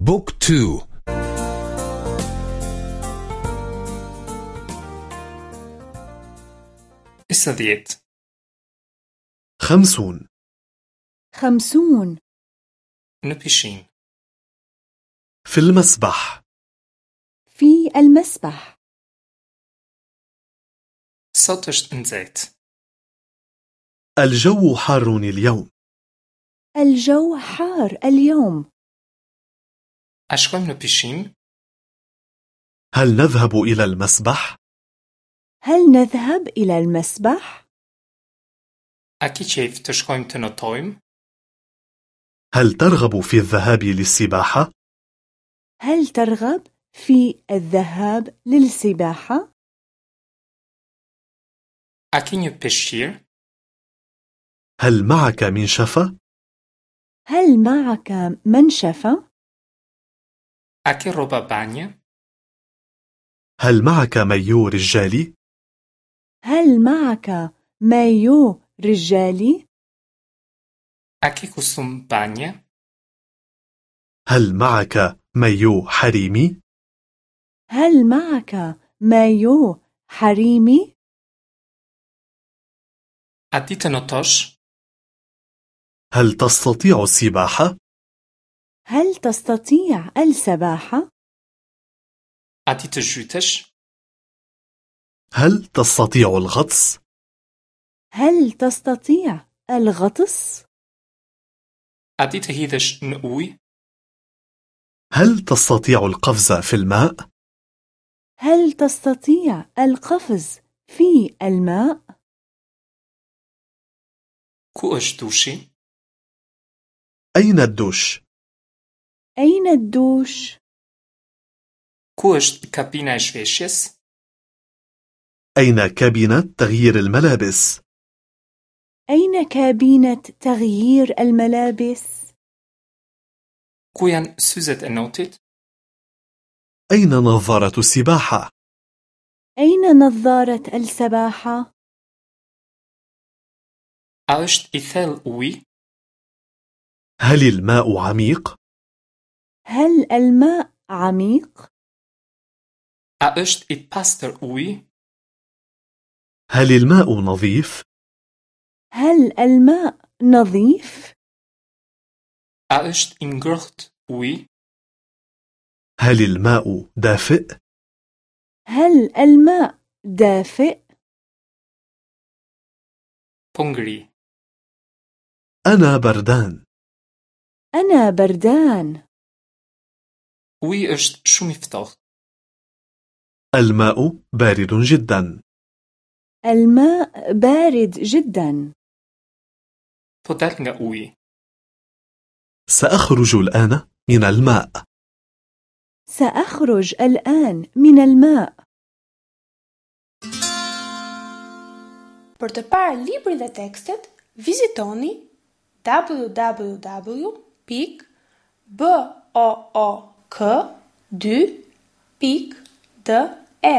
book two. pesëdhjetë خمسون. خمسون. në pishinë. في المسبح. في المسبح. sot është nxehtë. الجو حار اليوم. الجو حار اليوم. أشكم نبيشين هل نذهب إلى المسبح؟ هل نذهب إلى المسبح؟ أكي كيف تشكويم تنطويم هل ترغب في الذهاب للسباحة؟ هل ترغب في الذهاب للسباحة؟ أكي نبيشير هل معك منشفة؟ هل معك منشفة؟ أكي روبا بانيا هل معك مايو رجالي؟ هل معك مايو رجالي؟ أكي كوستوم بانيا هل معك مايو حريمي؟ هل معك مايو حريمي؟ أدي تنطوش هل تستطيع السباحة؟ هل تستطيع السباحة؟ أدي تجوتش هل تستطيع الغطس؟ هل تستطيع الغطس؟ أدي تهيدش نقوي هل تستطيع القفز في الماء؟ هل تستطيع القفز في الماء؟ كو أش دوشي أين الدوش؟ أين الدوش؟ كو أش كابينة إشفيشيس أين كابينة تغيير الملابس؟ أين كابينة تغيير الملابس؟ ku janë syzet e notit أين نظارة السباحة؟ أين نظارة السباحة؟ a është i thellë uji هل الماء عميق؟ هل الماء عميق؟ a është i pastër uji هل الماء نظيف؟ هل الماء نظيف؟ أشت إنجرت أوي هل الماء دافئ؟ هل الماء دافئ؟ بونغري أنا بردان أنا بردان أوي أشت شو مفتاح الماء بارد جدا. الماء بارد جدا. بودرنغا أوي سأخرج الآن من الماء. سأخرج الآن من الماء. Për të parë librin dhe tekstet, vizitoni k, 2, pik, d, e.